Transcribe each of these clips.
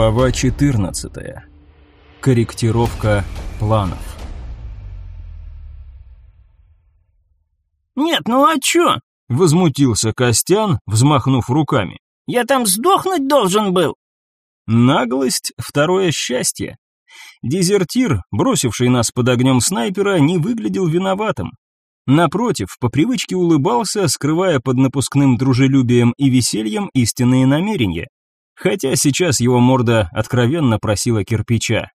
Глава 14. Корректировка планов. «Нет, ну а чё?» — возмутился Костян, взмахнув руками. «Я там сдохнуть должен был!» Наглость — второе счастье. Дезертир, бросивший нас под огнем снайпера, не выглядел виноватым. Напротив, по привычке улыбался, скрывая под напускным дружелюбием и весельем истинные намерения хотя сейчас его морда откровенно просила кирпича.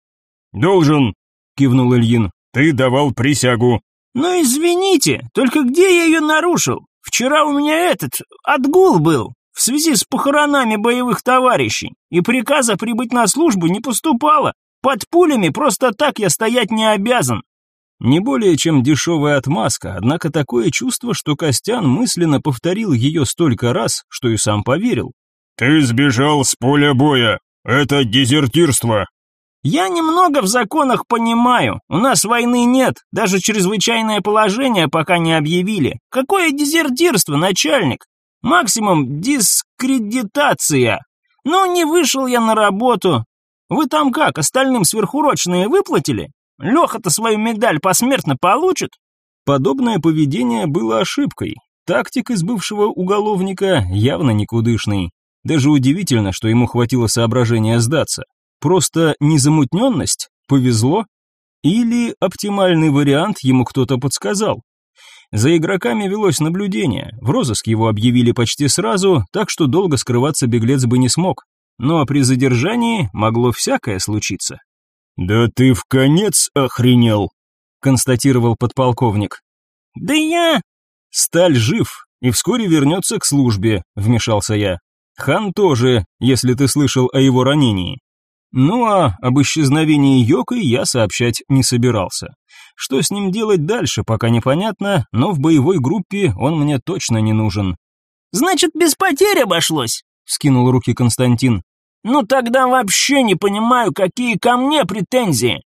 «Должен!» — кивнул Ильин. «Ты давал присягу!» «Ну извините, только где я ее нарушил? Вчера у меня этот, отгул был, в связи с похоронами боевых товарищей, и приказа прибыть на службу не поступало. Под пулями просто так я стоять не обязан». Не более чем дешевая отмазка, однако такое чувство, что Костян мысленно повторил ее столько раз, что и сам поверил. «Ты сбежал с поля боя. Это дезертирство». «Я немного в законах понимаю. У нас войны нет. Даже чрезвычайное положение пока не объявили. Какое дезертирство, начальник? Максимум дискредитация. Ну, не вышел я на работу. Вы там как, остальным сверхурочные выплатили? Леха-то свою медаль посмертно получит?» Подобное поведение было ошибкой. Тактик из бывшего уголовника явно никудышный. Даже удивительно, что ему хватило соображения сдаться. Просто незамутненность? Повезло? Или оптимальный вариант ему кто-то подсказал? За игроками велось наблюдение, в розыск его объявили почти сразу, так что долго скрываться беглец бы не смог. Но при задержании могло всякое случиться. «Да ты в конец охренел!» — констатировал подполковник. «Да я...» «Сталь жив и вскоре вернется к службе», — вмешался я. Хан тоже, если ты слышал о его ранении. Ну а об исчезновении Йока я сообщать не собирался. Что с ним делать дальше, пока непонятно, но в боевой группе он мне точно не нужен. «Значит, без потерь обошлось», — Скинул руки Константин. «Ну тогда вообще не понимаю, какие ко мне претензии.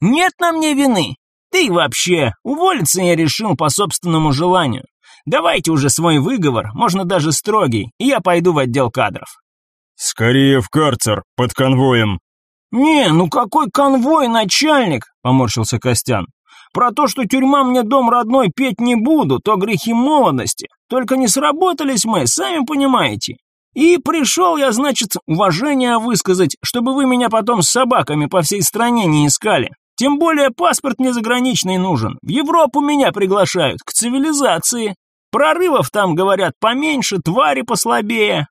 Нет на мне вины. Ты вообще, уволиться я решил по собственному желанию. Давайте уже свой выговор, можно даже строгий, и я пойду в отдел кадров». «Скорее в карцер, под конвоем». «Не, ну какой конвой, начальник?» – поморщился Костян. «Про то, что тюрьма мне дом родной петь не буду, то грехи молодости. Только не сработались мы, сами понимаете. И пришел я, значит, уважение высказать, чтобы вы меня потом с собаками по всей стране не искали. Тем более паспорт мне заграничный нужен. В Европу меня приглашают, к цивилизации. Прорывов там, говорят, поменьше, твари послабее.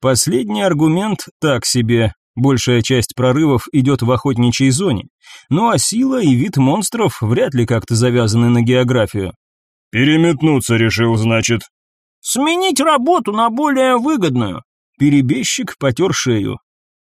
Последний аргумент так себе. Большая часть прорывов идет в охотничьей зоне. Ну а сила и вид монстров вряд ли как-то завязаны на географию. Переметнуться решил, значит. Сменить работу на более выгодную. Перебежчик потер шею.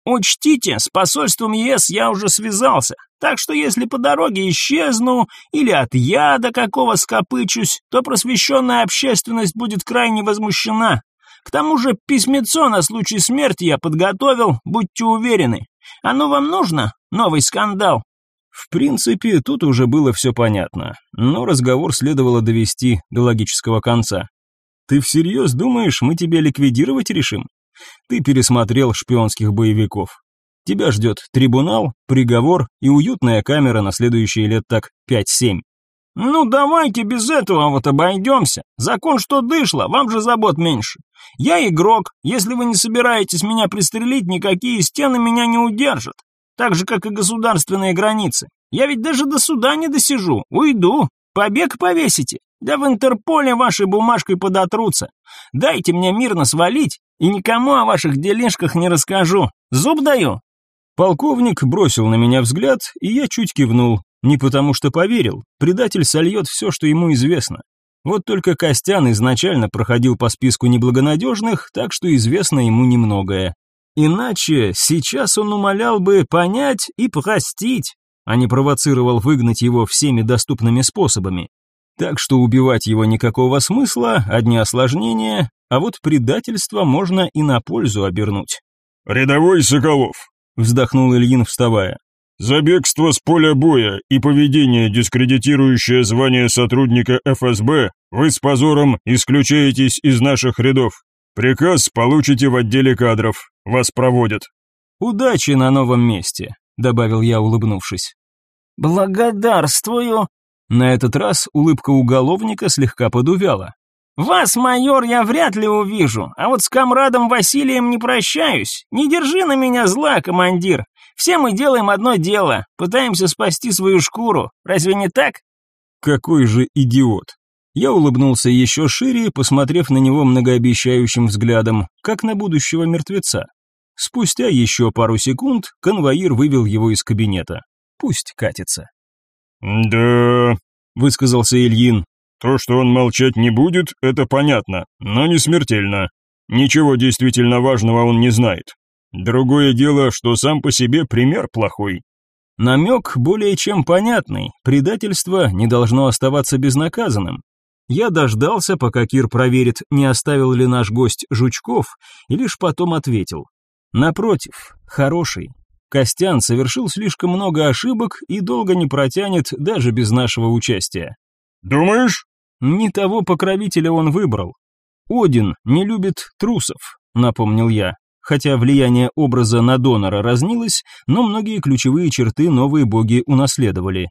Учтите, с посольством ЕС я уже связался, так что если по дороге исчезну или от яда какого скопычусь, то просвещенная общественность будет крайне возмущена. К тому же письмецо на случай смерти я подготовил, будьте уверены. Оно вам нужно? Новый скандал. В принципе, тут уже было все понятно, но разговор следовало довести до логического конца. «Ты всерьез думаешь, мы тебя ликвидировать решим?» Ты пересмотрел шпионских боевиков. Тебя ждет трибунал, приговор и уютная камера на следующие лет так 5-7. «Ну давайте без этого вот обойдемся. Закон что дышло, вам же забот меньше. Я игрок, если вы не собираетесь меня пристрелить, никакие стены меня не удержат. Так же, как и государственные границы. Я ведь даже до суда не досижу, уйду. Побег повесите, да в Интерполе вашей бумажкой подотрутся. Дайте мне мирно свалить, и никому о ваших делишках не расскажу. Зуб даю». Полковник бросил на меня взгляд, и я чуть кивнул. Не потому что поверил, предатель сольет все, что ему известно. Вот только Костян изначально проходил по списку неблагонадежных, так что известно ему немногое. Иначе сейчас он умолял бы понять и простить, а не провоцировал выгнать его всеми доступными способами. Так что убивать его никакого смысла, одни осложнения, а вот предательство можно и на пользу обернуть. «Рядовой Соколов», — вздохнул Ильин, вставая. «За бегство с поля боя и поведение, дискредитирующее звание сотрудника ФСБ, вы с позором исключаетесь из наших рядов. Приказ получите в отделе кадров. Вас проводят». «Удачи на новом месте», — добавил я, улыбнувшись. «Благодарствую», на этот раз улыбка уголовника слегка подувяла. «Вас, майор, я вряд ли увижу, а вот с комрадом Василием не прощаюсь. Не держи на меня зла, командир. Все мы делаем одно дело, пытаемся спасти свою шкуру. Разве не так?» «Какой же идиот!» Я улыбнулся еще шире, посмотрев на него многообещающим взглядом, как на будущего мертвеца. Спустя еще пару секунд конвоир вывел его из кабинета. «Пусть катится». «Да», — высказался Ильин. «То, что он молчать не будет, это понятно, но не смертельно. Ничего действительно важного он не знает. Другое дело, что сам по себе пример плохой». Намек более чем понятный, предательство не должно оставаться безнаказанным. Я дождался, пока Кир проверит, не оставил ли наш гость жучков, и лишь потом ответил. Напротив, хороший, Костян совершил слишком много ошибок и долго не протянет даже без нашего участия. Думаешь? Не того покровителя он выбрал. Один не любит трусов, напомнил я. Хотя влияние образа на донора разнилось, но многие ключевые черты новые боги унаследовали.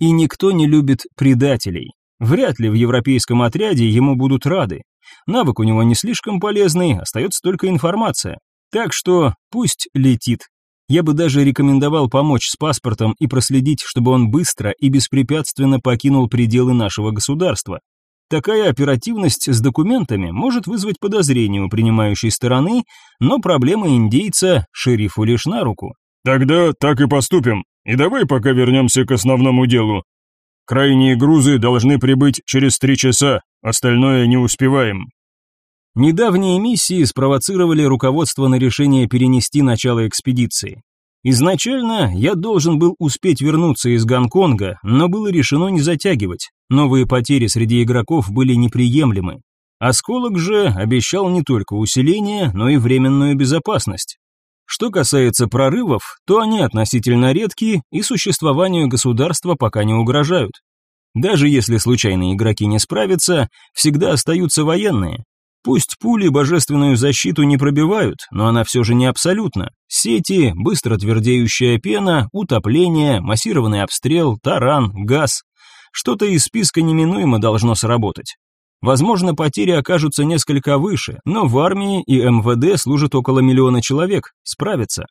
И никто не любит предателей. Вряд ли в европейском отряде ему будут рады. Навык у него не слишком полезный, остается только информация. Так что пусть летит я бы даже рекомендовал помочь с паспортом и проследить, чтобы он быстро и беспрепятственно покинул пределы нашего государства. Такая оперативность с документами может вызвать подозрение у принимающей стороны, но проблема индейца шерифу лишь на руку. Тогда так и поступим. И давай пока вернемся к основному делу. Крайние грузы должны прибыть через три часа, остальное не успеваем. Недавние миссии спровоцировали руководство на решение перенести начало экспедиции. Изначально я должен был успеть вернуться из Гонконга, но было решено не затягивать. Новые потери среди игроков были неприемлемы. Осколок же обещал не только усиление, но и временную безопасность. Что касается прорывов, то они относительно редки и существованию государства пока не угрожают. Даже если случайные игроки не справятся, всегда остаются военные, Пусть пули божественную защиту не пробивают, но она все же не абсолютна. Сети, быстро твердеющая пена, утопление, массированный обстрел, таран, газ. Что-то из списка неминуемо должно сработать. Возможно, потери окажутся несколько выше, но в армии и МВД служат около миллиона человек, справятся.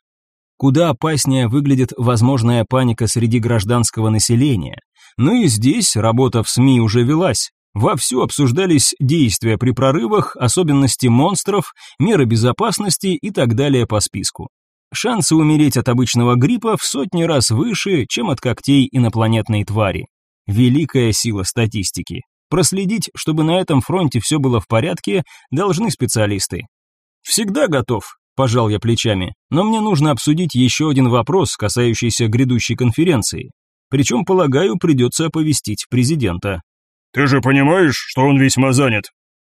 Куда опаснее выглядит возможная паника среди гражданского населения. Но и здесь работа в СМИ уже велась. Вовсю обсуждались действия при прорывах, особенности монстров, меры безопасности и так далее по списку. Шансы умереть от обычного гриппа в сотни раз выше, чем от когтей инопланетной твари. Великая сила статистики. Проследить, чтобы на этом фронте все было в порядке, должны специалисты. «Всегда готов», – пожал я плечами, «но мне нужно обсудить еще один вопрос, касающийся грядущей конференции. Причем, полагаю, придется оповестить президента. Ты же понимаешь, что он весьма занят?»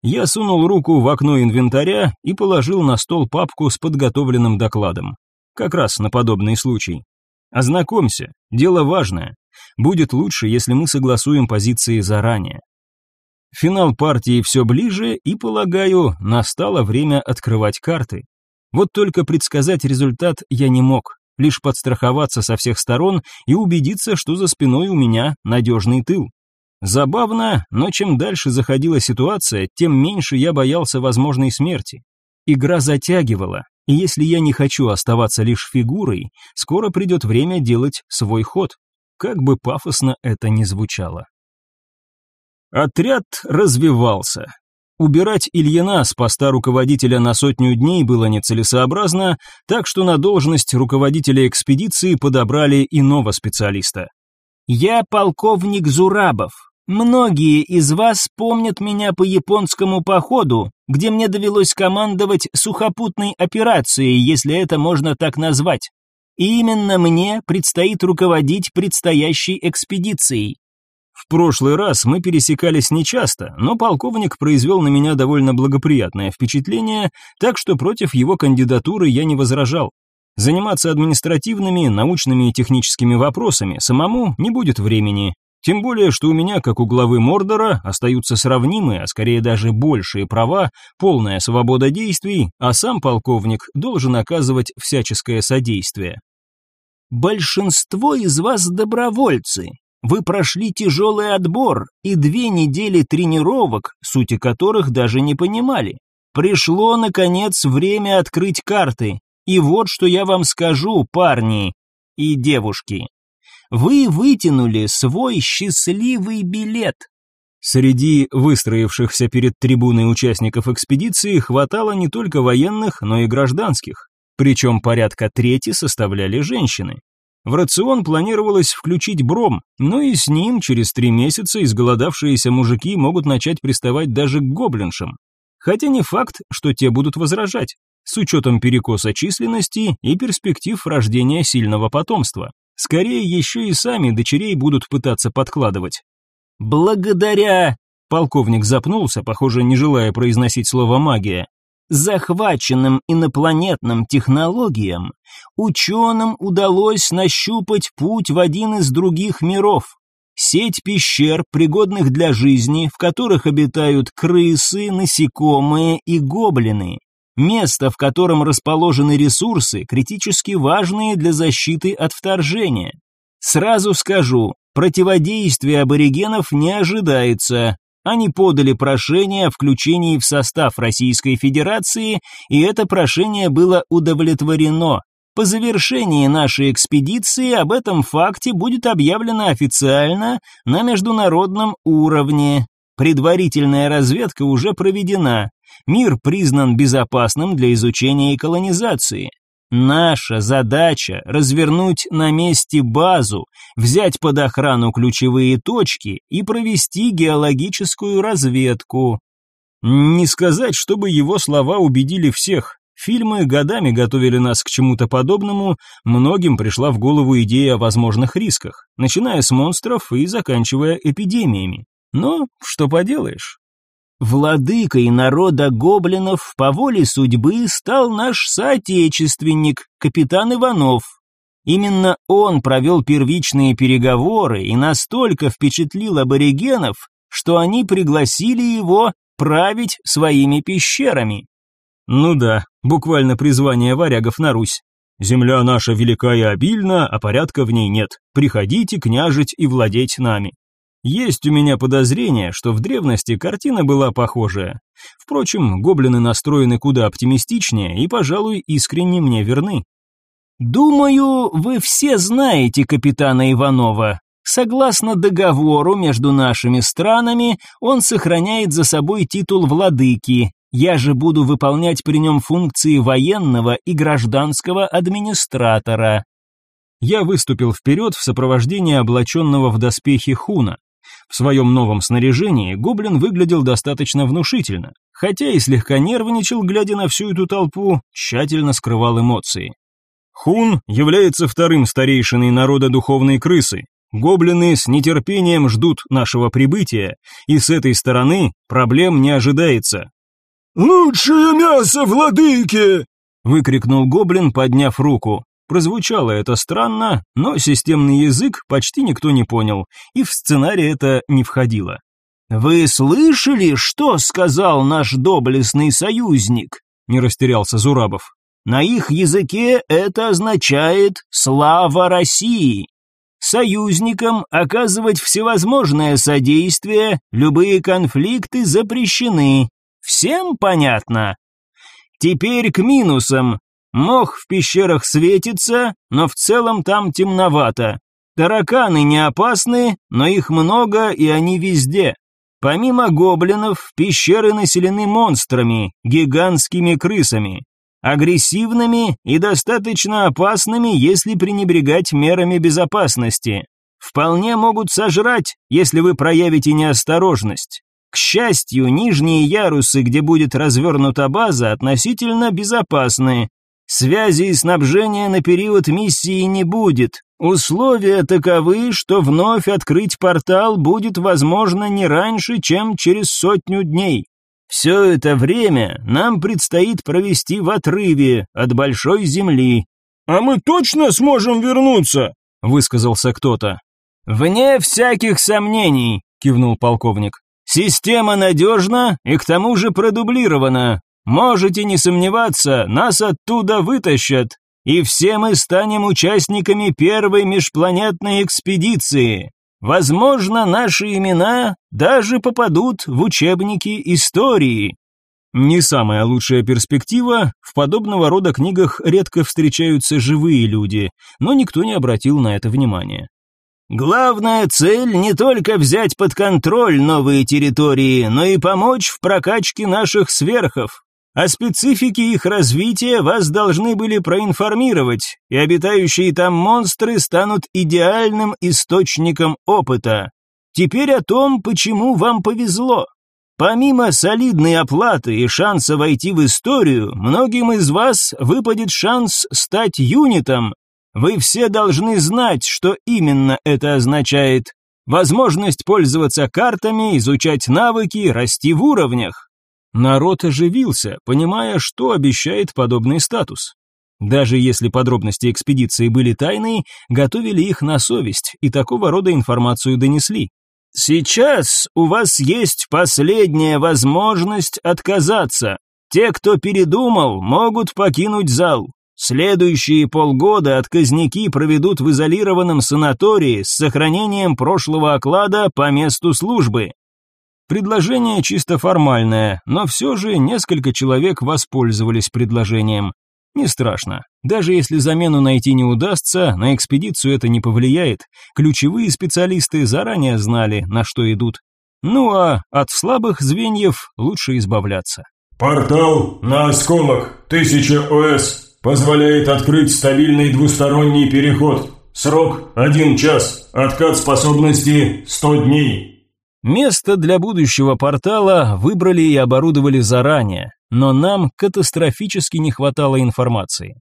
Я сунул руку в окно инвентаря и положил на стол папку с подготовленным докладом. Как раз на подобный случай. «Ознакомься, дело важное. Будет лучше, если мы согласуем позиции заранее». Финал партии все ближе, и, полагаю, настало время открывать карты. Вот только предсказать результат я не мог, лишь подстраховаться со всех сторон и убедиться, что за спиной у меня надежный тыл. Забавно, но чем дальше заходила ситуация, тем меньше я боялся возможной смерти. Игра затягивала, и если я не хочу оставаться лишь фигурой, скоро придет время делать свой ход, как бы пафосно это ни звучало. Отряд развивался. Убирать Ильина с поста руководителя на сотню дней было нецелесообразно, так что на должность руководителя экспедиции подобрали иного специалиста. «Я полковник Зурабов», Многие из вас помнят меня по японскому походу, где мне довелось командовать сухопутной операцией, если это можно так назвать. И именно мне предстоит руководить предстоящей экспедицией. В прошлый раз мы пересекались нечасто, но полковник произвел на меня довольно благоприятное впечатление, так что против его кандидатуры я не возражал. Заниматься административными, научными и техническими вопросами самому не будет времени, тем более, что у меня, как у главы Мордора, остаются сравнимые, а скорее даже большие права, полная свобода действий, а сам полковник должен оказывать всяческое содействие. Большинство из вас добровольцы. Вы прошли тяжелый отбор и две недели тренировок, сути которых даже не понимали. Пришло, наконец, время открыть карты. И вот что я вам скажу, парни и девушки. Вы вытянули свой счастливый билет. Среди выстроившихся перед трибуной участников экспедиции хватало не только военных, но и гражданских. Причем порядка трети составляли женщины. В рацион планировалось включить бром, но и с ним через три месяца изголодавшиеся мужики могут начать приставать даже к гоблиншам. Хотя не факт, что те будут возражать, с учетом перекоса численности и перспектив рождения сильного потомства. Скорее еще и сами дочерей будут пытаться подкладывать. Благодаря Полковник запнулся, похоже, не желая произносить слово магия. Захваченным инопланетным технологиям ученым удалось нащупать путь в один из других миров. Сеть пещер, пригодных для жизни, в которых обитают крысы, насекомые и гоблины. Место, в котором расположены ресурсы, критически важные для защиты от вторжения. Сразу скажу, противодействие аборигенов не ожидается. Они подали прошение о включении в состав Российской Федерации, и это прошение было удовлетворено. По завершении нашей экспедиции об этом факте будет объявлено официально на международном уровне. Предварительная разведка уже проведена. Мир признан безопасным для изучения и колонизации. Наша задача – развернуть на месте базу, взять под охрану ключевые точки и провести геологическую разведку. Не сказать, чтобы его слова убедили всех. Фильмы годами готовили нас к чему-то подобному, многим пришла в голову идея о возможных рисках, начиная с монстров и заканчивая эпидемиями. Но что поделаешь? Владыкой народа гоблинов по воле судьбы стал наш соотечественник, капитан Иванов. Именно он провел первичные переговоры и настолько впечатлил аборигенов, что они пригласили его править своими пещерами. Ну да, буквально призвание варягов на Русь. Земля наша велика и обильна, а порядка в ней нет. Приходите княжить и владеть нами. Есть у меня подозрение, что в древности картина была похожая. Впрочем, гоблины настроены куда оптимистичнее и, пожалуй, искренне мне верны. Думаю, вы все знаете капитана Иванова. Согласно договору между нашими странами, он сохраняет за собой титул владыки. Я же буду выполнять при нем функции военного и гражданского администратора. Я выступил вперед в сопровождении облаченного в доспехи Хуна. В своем новом снаряжении гоблин выглядел достаточно внушительно, хотя и слегка нервничал, глядя на всю эту толпу, тщательно скрывал эмоции. Хун является вторым старейшиной народа духовной крысы. Гоблины с нетерпением ждут нашего прибытия, и с этой стороны проблем не ожидается. «Лучшее мясо, владыки!» — выкрикнул гоблин, подняв руку. Прозвучало это странно, но системный язык почти никто не понял, и в сценарий это не входило. «Вы слышали, что сказал наш доблестный союзник?» – не растерялся Зурабов. «На их языке это означает «слава России». Союзникам оказывать всевозможное содействие, любые конфликты запрещены. Всем понятно?» Теперь к минусам. Мох в пещерах светится, но в целом там темновато. Тараканы не опасны, но их много и они везде. Помимо гоблинов, пещеры населены монстрами, гигантскими крысами, агрессивными и достаточно опасными, если пренебрегать мерами безопасности. Вполне могут сожрать, если вы проявите неосторожность. К счастью, нижние ярусы, где будет развернута база, относительно безопасны, Связи и снабжения на период миссии не будет. Условия таковы, что вновь открыть портал будет возможно не раньше, чем через сотню дней. Все это время нам предстоит провести в отрыве от большой земли. А мы точно сможем вернуться, высказался кто-то. Вне всяких сомнений, кивнул полковник. Система надежна и к тому же продублирована. Можете не сомневаться, нас оттуда вытащат, и все мы станем участниками первой межпланетной экспедиции. Возможно, наши имена даже попадут в учебники истории. Не самая лучшая перспектива, в подобного рода книгах редко встречаются живые люди, но никто не обратил на это внимания. Главная цель не только взять под контроль новые территории, но и помочь в прокачке наших сверхов. О специфике их развития вас должны были проинформировать, и обитающие там монстры станут идеальным источником опыта. Теперь о том, почему вам повезло. Помимо солидной оплаты и шанса войти в историю, многим из вас выпадет шанс стать юнитом. Вы все должны знать, что именно это означает. Возможность пользоваться картами, изучать навыки, расти в уровнях. Народ оживился, понимая, что обещает подобный статус. Даже если подробности экспедиции были тайные, готовили их на совесть и такого рода информацию донесли. «Сейчас у вас есть последняя возможность отказаться. Те, кто передумал, могут покинуть зал. Следующие полгода отказники проведут в изолированном санатории с сохранением прошлого оклада по месту службы. Предложение чисто формальное, но все же несколько человек воспользовались предложением. Не страшно. Даже если замену найти не удастся, на экспедицию это не повлияет. Ключевые специалисты заранее знали, на что идут. Ну а от слабых звеньев лучше избавляться. Портал на осколок 1000 ОС позволяет открыть стабильный двусторонний переход. Срок 1 час. Откат способности 100 дней. Место для будущего портала выбрали и оборудовали заранее, но нам катастрофически не хватало информации.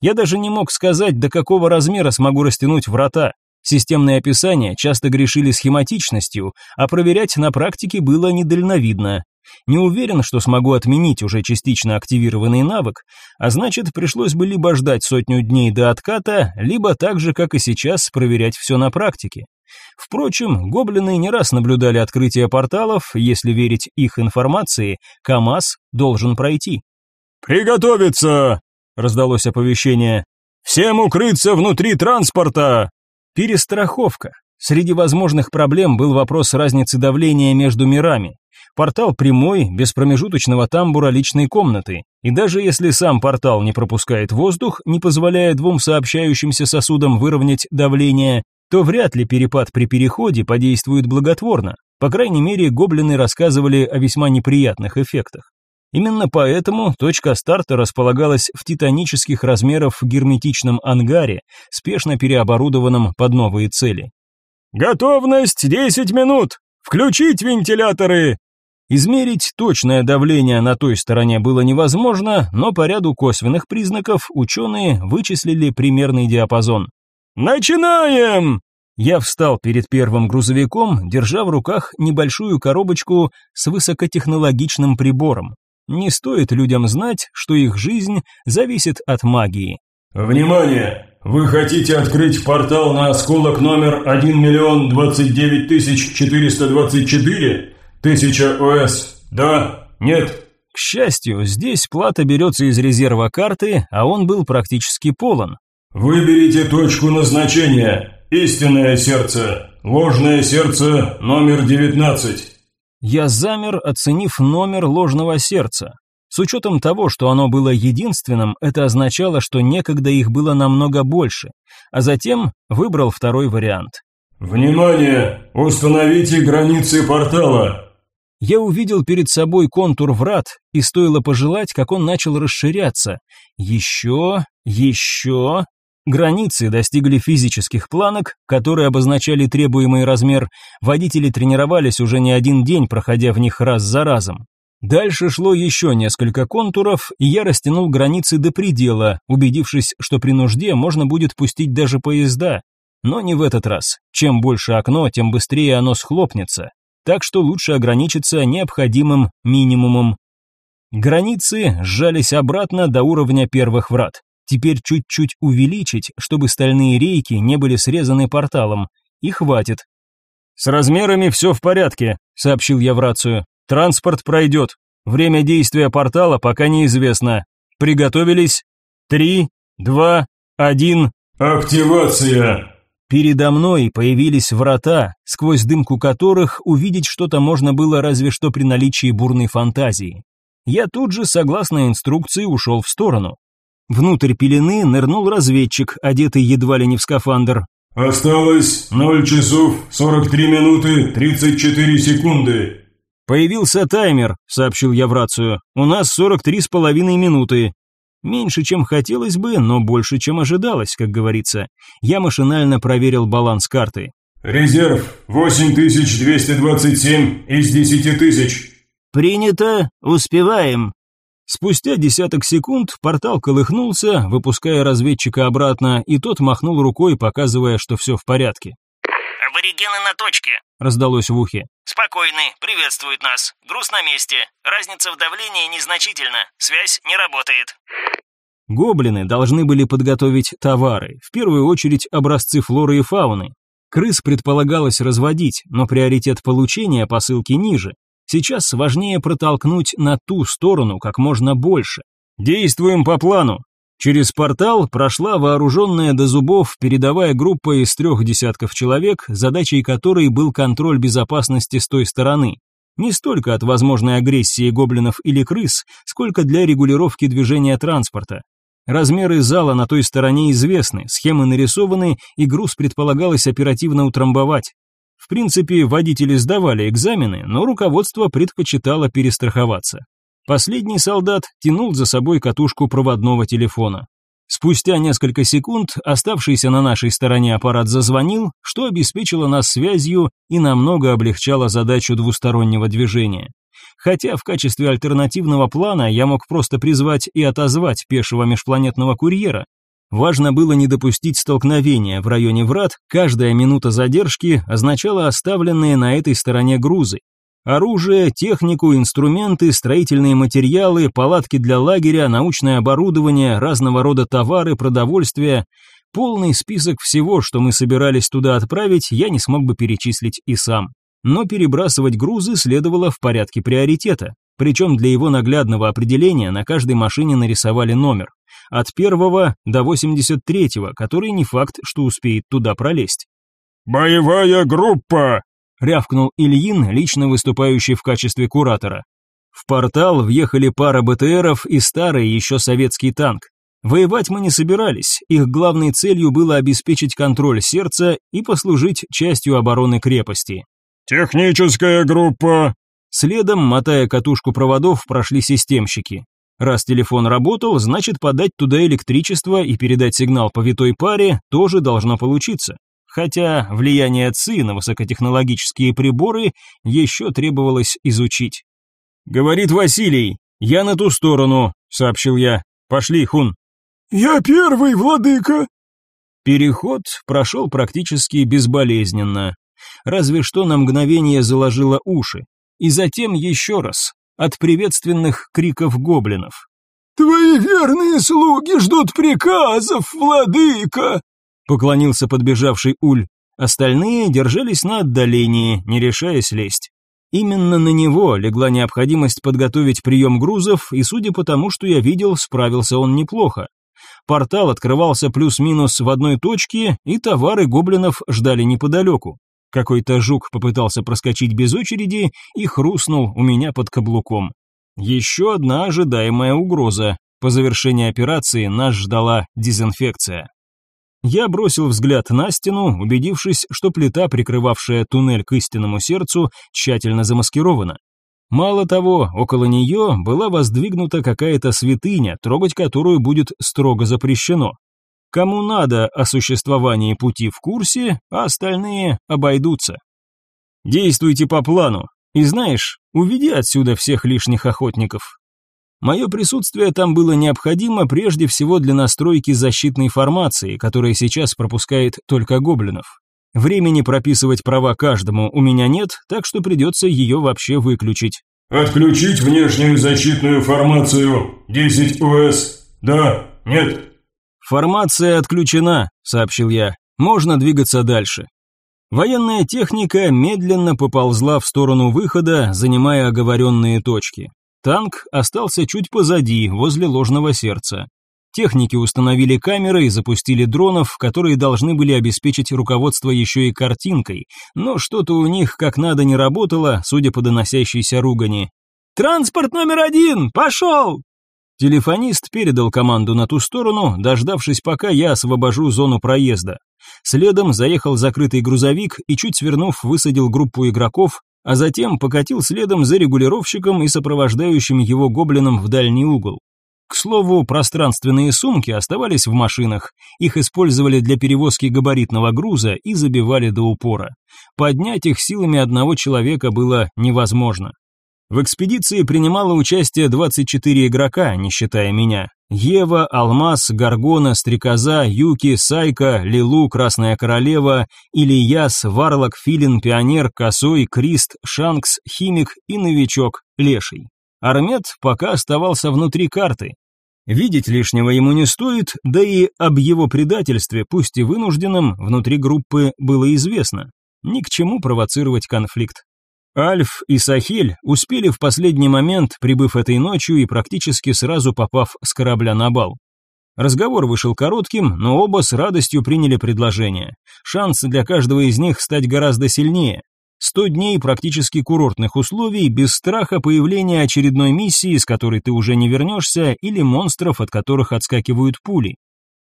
Я даже не мог сказать, до какого размера смогу растянуть врата. Системные описания часто грешили схематичностью, а проверять на практике было недальновидно. Не уверен, что смогу отменить уже частично активированный навык, а значит, пришлось бы либо ждать сотню дней до отката, либо так же, как и сейчас, проверять все на практике. Впрочем, гоблины не раз наблюдали открытие порталов, если верить их информации, КАМАЗ должен пройти. «Приготовиться!» — раздалось оповещение. «Всем укрыться внутри транспорта!» Перестраховка. Среди возможных проблем был вопрос разницы давления между мирами. Портал прямой, без промежуточного тамбура личной комнаты. И даже если сам портал не пропускает воздух, не позволяя двум сообщающимся сосудам выровнять давление, то вряд ли перепад при переходе подействует благотворно. По крайней мере, гоблины рассказывали о весьма неприятных эффектах. Именно поэтому точка старта располагалась в титанических размеров герметичном ангаре, спешно переоборудованном под новые цели. «Готовность 10 минут! Включить вентиляторы!» Измерить точное давление на той стороне было невозможно, но по ряду косвенных признаков ученые вычислили примерный диапазон. «Начинаем!» Я встал перед первым грузовиком, держа в руках небольшую коробочку с высокотехнологичным прибором. Не стоит людям знать, что их жизнь зависит от магии. «Внимание! Вы хотите открыть портал на осколок номер 1 миллион 29 тысяч 424? Тысяча ОС? Да? Нет?» К счастью, здесь плата берется из резерва карты, а он был практически полон. Выберите точку назначения. Истинное сердце. Ложное сердце номер 19. Я замер, оценив номер ложного сердца. С учетом того, что оно было единственным, это означало, что некогда их было намного больше. А затем выбрал второй вариант. «Внимание! Установите границы портала!» Я увидел перед собой контур врат, и стоило пожелать, как он начал расширяться. Еще, еще, Границы достигли физических планок, которые обозначали требуемый размер. Водители тренировались уже не один день, проходя в них раз за разом. Дальше шло еще несколько контуров, и я растянул границы до предела, убедившись, что при нужде можно будет пустить даже поезда. Но не в этот раз. Чем больше окно, тем быстрее оно схлопнется. Так что лучше ограничиться необходимым минимумом. Границы сжались обратно до уровня первых врат. Теперь чуть-чуть увеличить, чтобы стальные рейки не были срезаны порталом. И хватит. «С размерами все в порядке», — сообщил я в рацию. «Транспорт пройдет. Время действия портала пока неизвестно. Приготовились? Три, два, один...» «Активация!» Передо мной появились врата, сквозь дымку которых увидеть что-то можно было разве что при наличии бурной фантазии. Я тут же, согласно инструкции, ушел в сторону. Внутрь пелены нырнул разведчик, одетый едва ли не в скафандр. «Осталось 0 часов 43 минуты 34 секунды». «Появился таймер», — сообщил я в рацию. «У нас 43,5 минуты. Меньше, чем хотелось бы, но больше, чем ожидалось, как говорится. Я машинально проверил баланс карты. Резерв 8227 из 10 тысяч. Принято, успеваем. Спустя десяток секунд портал колыхнулся, выпуская разведчика обратно, и тот махнул рукой, показывая, что все в порядке. «Аборигены на точке», — раздалось в ухе. «Спокойны, приветствуют нас. Груз на месте. Разница в давлении незначительна. Связь не работает». Гоблины должны были подготовить товары, в первую очередь образцы флоры и фауны. Крыс предполагалось разводить, но приоритет получения посылки ниже, Сейчас важнее протолкнуть на ту сторону как можно больше. Действуем по плану. Через портал прошла вооруженная до зубов передовая группа из трех десятков человек, задачей которой был контроль безопасности с той стороны. Не столько от возможной агрессии гоблинов или крыс, сколько для регулировки движения транспорта. Размеры зала на той стороне известны, схемы нарисованы, и груз предполагалось оперативно утрамбовать. В принципе, водители сдавали экзамены, но руководство предпочитало перестраховаться. Последний солдат тянул за собой катушку проводного телефона. Спустя несколько секунд оставшийся на нашей стороне аппарат зазвонил, что обеспечило нас связью и намного облегчало задачу двустороннего движения. Хотя в качестве альтернативного плана я мог просто призвать и отозвать пешего межпланетного курьера, Важно было не допустить столкновения в районе врат, каждая минута задержки означала оставленные на этой стороне грузы. Оружие, технику, инструменты, строительные материалы, палатки для лагеря, научное оборудование, разного рода товары, продовольствие. Полный список всего, что мы собирались туда отправить, я не смог бы перечислить и сам. Но перебрасывать грузы следовало в порядке приоритета. Причем для его наглядного определения на каждой машине нарисовали номер. От первого до 83-го, который не факт, что успеет туда пролезть. «Боевая группа!» — рявкнул Ильин, лично выступающий в качестве куратора. В портал въехали пара БТРов и старый еще советский танк. Воевать мы не собирались, их главной целью было обеспечить контроль сердца и послужить частью обороны крепости. «Техническая группа, Следом, мотая катушку проводов, прошли системщики. Раз телефон работал, значит подать туда электричество и передать сигнал по витой паре тоже должно получиться. Хотя влияние ЦИ на высокотехнологические приборы еще требовалось изучить. «Говорит Василий, я на ту сторону», — сообщил я. «Пошли, Хун». «Я первый, владыка», Переход прошел практически безболезненно. Разве что на мгновение заложило уши и затем еще раз, от приветственных криков гоблинов. «Твои верные слуги ждут приказов, владыка!» поклонился подбежавший Уль. Остальные держались на отдалении, не решаясь лезть. Именно на него легла необходимость подготовить прием грузов, и судя по тому, что я видел, справился он неплохо. Портал открывался плюс-минус в одной точке, и товары гоблинов ждали неподалеку. Какой-то жук попытался проскочить без очереди и хрустнул у меня под каблуком. Еще одна ожидаемая угроза. По завершении операции нас ждала дезинфекция. Я бросил взгляд на стену, убедившись, что плита, прикрывавшая туннель к истинному сердцу, тщательно замаскирована. Мало того, около нее была воздвигнута какая-то святыня, трогать которую будет строго запрещено. Кому надо о существовании пути в курсе, а остальные обойдутся. Действуйте по плану. И знаешь, уведи отсюда всех лишних охотников. Мое присутствие там было необходимо прежде всего для настройки защитной формации, которая сейчас пропускает только гоблинов. Времени прописывать права каждому у меня нет, так что придется ее вообще выключить. «Отключить внешнюю защитную формацию. 10 ОС. Да. Нет. «Формация отключена», — сообщил я. «Можно двигаться дальше». Военная техника медленно поползла в сторону выхода, занимая оговоренные точки. Танк остался чуть позади, возле ложного сердца. Техники установили камеры и запустили дронов, которые должны были обеспечить руководство еще и картинкой, но что-то у них как надо не работало, судя по доносящейся ругани. «Транспорт номер один! Пошел!» Телефонист передал команду на ту сторону, дождавшись, пока я освобожу зону проезда. Следом заехал закрытый грузовик и, чуть свернув, высадил группу игроков, а затем покатил следом за регулировщиком и сопровождающим его гоблином в дальний угол. К слову, пространственные сумки оставались в машинах. Их использовали для перевозки габаритного груза и забивали до упора. Поднять их силами одного человека было невозможно. В экспедиции принимало участие 24 игрока, не считая меня. Ева, Алмаз, Гаргона, Стрекоза, Юки, Сайка, Лилу, Красная Королева, Ильяс, Варлок, Филин, Пионер, Косой, Крист, Шанкс, Химик и новичок Леший. Армет пока оставался внутри карты. Видеть лишнего ему не стоит, да и об его предательстве, пусть и вынужденном, внутри группы было известно. Ни к чему провоцировать конфликт. Альф и Сахиль успели в последний момент, прибыв этой ночью и практически сразу попав с корабля на бал. Разговор вышел коротким, но оба с радостью приняли предложение. Шанс для каждого из них стать гораздо сильнее. Сто дней практически курортных условий, без страха появления очередной миссии, с которой ты уже не вернешься, или монстров, от которых отскакивают пули.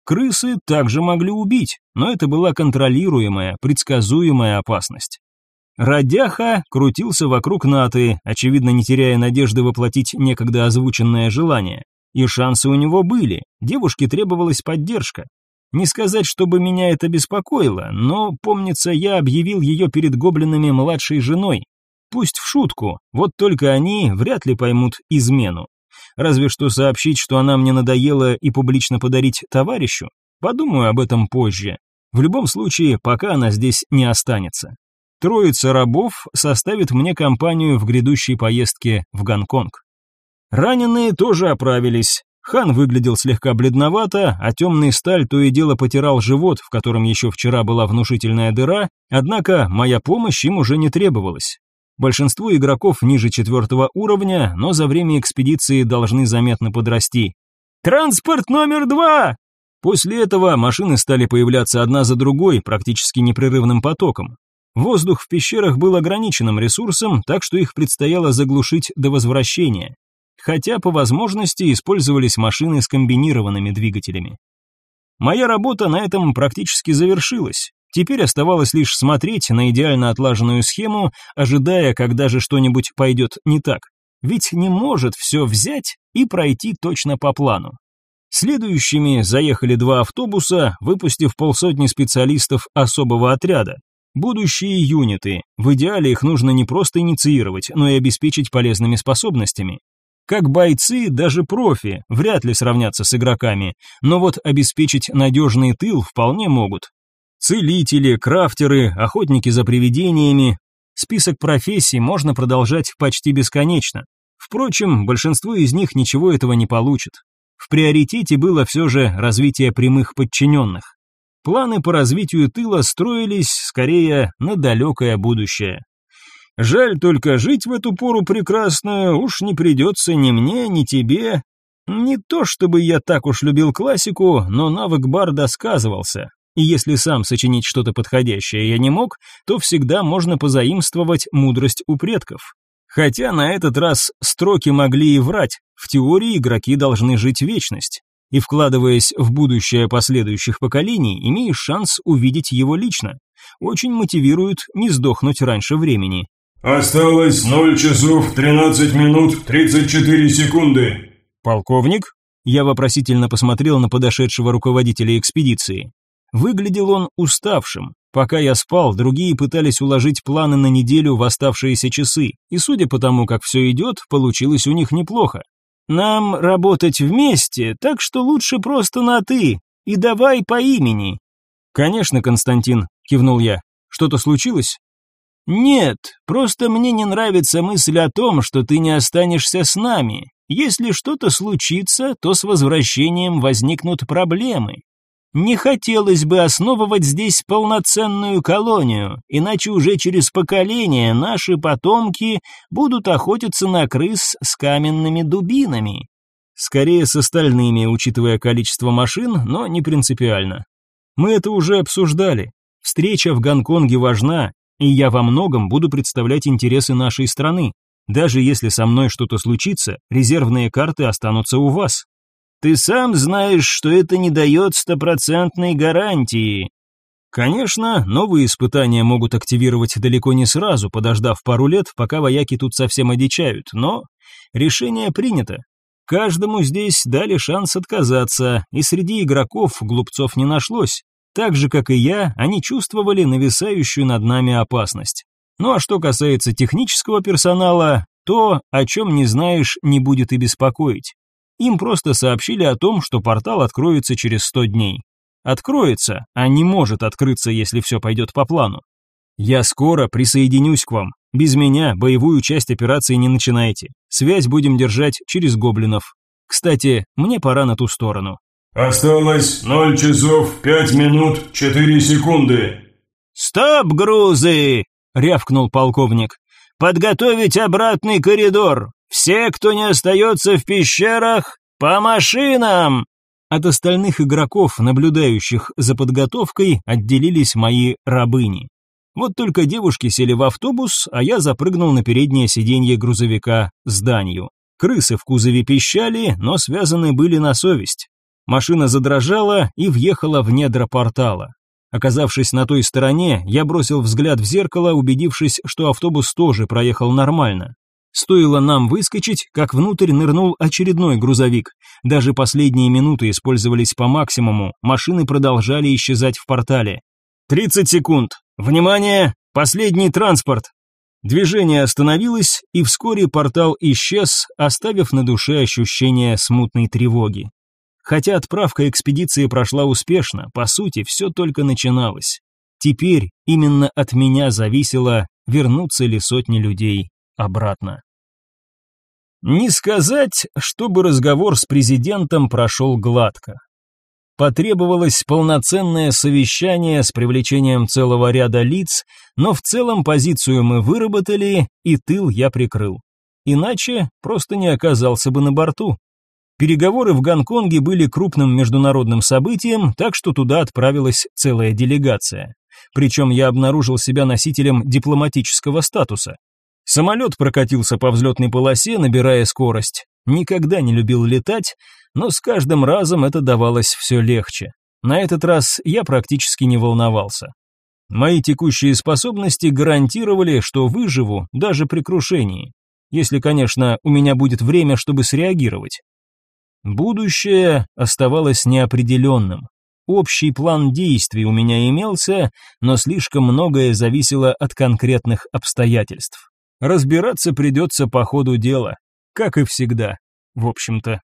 Крысы также могли убить, но это была контролируемая, предсказуемая опасность. Радяха крутился вокруг Наты, очевидно не теряя надежды воплотить некогда озвученное желание. И шансы у него были, девушке требовалась поддержка. Не сказать, чтобы меня это беспокоило, но, помнится, я объявил ее перед гоблинами младшей женой. Пусть в шутку, вот только они вряд ли поймут измену. Разве что сообщить, что она мне надоела и публично подарить товарищу. Подумаю об этом позже. В любом случае, пока она здесь не останется. Троица рабов составит мне компанию в грядущей поездке в Гонконг. Раненые тоже оправились. Хан выглядел слегка бледновато, а темный сталь то и дело потирал живот, в котором еще вчера была внушительная дыра, однако моя помощь им уже не требовалась. Большинство игроков ниже четвертого уровня, но за время экспедиции должны заметно подрасти. «Транспорт номер два!» После этого машины стали появляться одна за другой практически непрерывным потоком. Воздух в пещерах был ограниченным ресурсом, так что их предстояло заглушить до возвращения. Хотя по возможности использовались машины с комбинированными двигателями. Моя работа на этом практически завершилась. Теперь оставалось лишь смотреть на идеально отлаженную схему, ожидая, когда же что-нибудь пойдет не так. Ведь не может все взять и пройти точно по плану. Следующими заехали два автобуса, выпустив полсотни специалистов особого отряда. Будущие юниты. В идеале их нужно не просто инициировать, но и обеспечить полезными способностями. Как бойцы, даже профи, вряд ли сравнятся с игроками, но вот обеспечить надежный тыл вполне могут. Целители, крафтеры, охотники за привидениями. Список профессий можно продолжать почти бесконечно. Впрочем, большинство из них ничего этого не получит. В приоритете было все же развитие прямых подчиненных. Планы по развитию тыла строились скорее на далекое будущее. Жаль только жить в эту пору прекрасно уж не придется ни мне, ни тебе. Не то чтобы я так уж любил классику, но навык барда сказывался. И если сам сочинить что-то подходящее я не мог, то всегда можно позаимствовать мудрость у предков. Хотя на этот раз строки могли и врать, в теории игроки должны жить вечность и, вкладываясь в будущее последующих поколений, имеешь шанс увидеть его лично. Очень мотивирует не сдохнуть раньше времени. «Осталось 0 часов 13 минут 34 секунды». «Полковник?» Я вопросительно посмотрел на подошедшего руководителя экспедиции. Выглядел он уставшим. Пока я спал, другие пытались уложить планы на неделю в оставшиеся часы, и судя по тому, как все идет, получилось у них неплохо. Нам работать вместе, так что лучше просто на «ты» и давай по имени». «Конечно, Константин», — кивнул я. «Что-то случилось?» «Нет, просто мне не нравится мысль о том, что ты не останешься с нами. Если что-то случится, то с возвращением возникнут проблемы. Не хотелось бы основывать здесь полноценную колонию, иначе уже через поколение наши потомки будут охотиться на крыс с каменными дубинами. Скорее с остальными, учитывая количество машин, но не принципиально. Мы это уже обсуждали. Встреча в Гонконге важна, и я во многом буду представлять интересы нашей страны. Даже если со мной что-то случится, резервные карты останутся у вас. Ты сам знаешь, что это не дает стопроцентной гарантии. Конечно, новые испытания могут активировать далеко не сразу, подождав пару лет, пока вояки тут совсем одичают, но решение принято. Каждому здесь дали шанс отказаться, и среди игроков глупцов не нашлось. Так же, как и я, они чувствовали нависающую над нами опасность. Ну а что касается технического персонала, то, о чем не знаешь, не будет и беспокоить. Им просто сообщили о том, что портал откроется через 100 дней. Откроется, а не может открыться, если все пойдет по плану. Я скоро присоединюсь к вам. Без меня боевую часть операции не начинайте. Связь будем держать через гоблинов. Кстати, мне пора на ту сторону. Осталось 0 часов 5 минут 4 секунды. Стоп, грузы, рявкнул полковник. Подготовить обратный коридор. Все, кто не остается в пещерах, по машинам!» От остальных игроков, наблюдающих за подготовкой, отделились мои рабыни. Вот только девушки сели в автобус, а я запрыгнул на переднее сиденье грузовика с зданию. Крысы в кузове пищали, но связаны были на совесть. Машина задрожала и въехала в недра портала. Оказавшись на той стороне, я бросил взгляд в зеркало, убедившись, что автобус тоже проехал нормально. Стоило нам выскочить, как внутрь нырнул очередной грузовик. Даже последние минуты использовались по максимуму, машины продолжали исчезать в портале. 30 секунд. Внимание! Последний транспорт! Движение остановилось, и вскоре портал исчез, оставив на душе ощущение смутной тревоги. Хотя отправка экспедиции прошла успешно, по сути, все только начиналось. Теперь именно от меня зависело, вернутся ли сотни людей обратно. Не сказать, чтобы разговор с президентом прошел гладко. Потребовалось полноценное совещание с привлечением целого ряда лиц, но в целом позицию мы выработали, и тыл я прикрыл. Иначе просто не оказался бы на борту. Переговоры в Гонконге были крупным международным событием, так что туда отправилась целая делегация. Причем я обнаружил себя носителем дипломатического статуса. Самолет прокатился по взлетной полосе, набирая скорость. Никогда не любил летать, но с каждым разом это давалось все легче. На этот раз я практически не волновался. Мои текущие способности гарантировали, что выживу даже при крушении. Если, конечно, у меня будет время, чтобы среагировать. Будущее оставалось неопределенным. Общий план действий у меня имелся, но слишком многое зависело от конкретных обстоятельств. Разбираться придется по ходу дела, как и всегда, в общем-то.